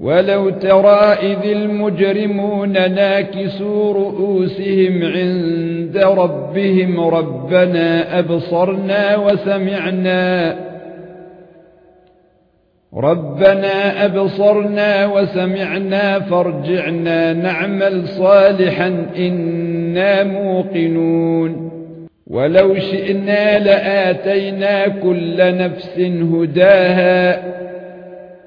ولو ترى إذ المجرمون ناكسوا رؤوسهم عند ربهم ربنا أبصرنا وسمعنا ربنا أبصرنا وسمعنا فارجعنا نعمل صالحا إنا موقنون ولو شئنا لآتينا كل نفس هداها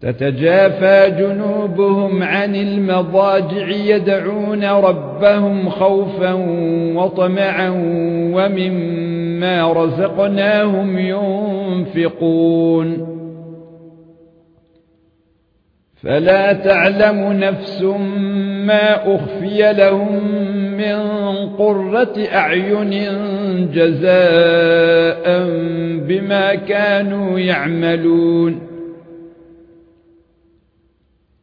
تتجافى جنوبهم عن المضاجع يدعون ربهم خوفا وطمعا ومما رزقناهم ينفقون. فلا تعلم نفس ما أخفي لهم من قرة أعين جزاء بما كانوا يعملون.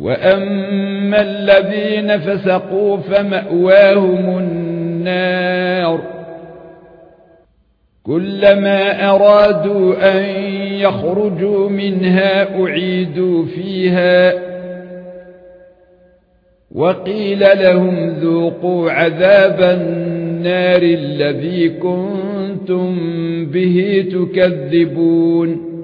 واما الذين فسقوا فمأواهم النار كلما ارادوا ان يخرجوا منها اعيدوا فيها وقيل لهم ذوقوا عذاب النار الذي كنتم به تكذبون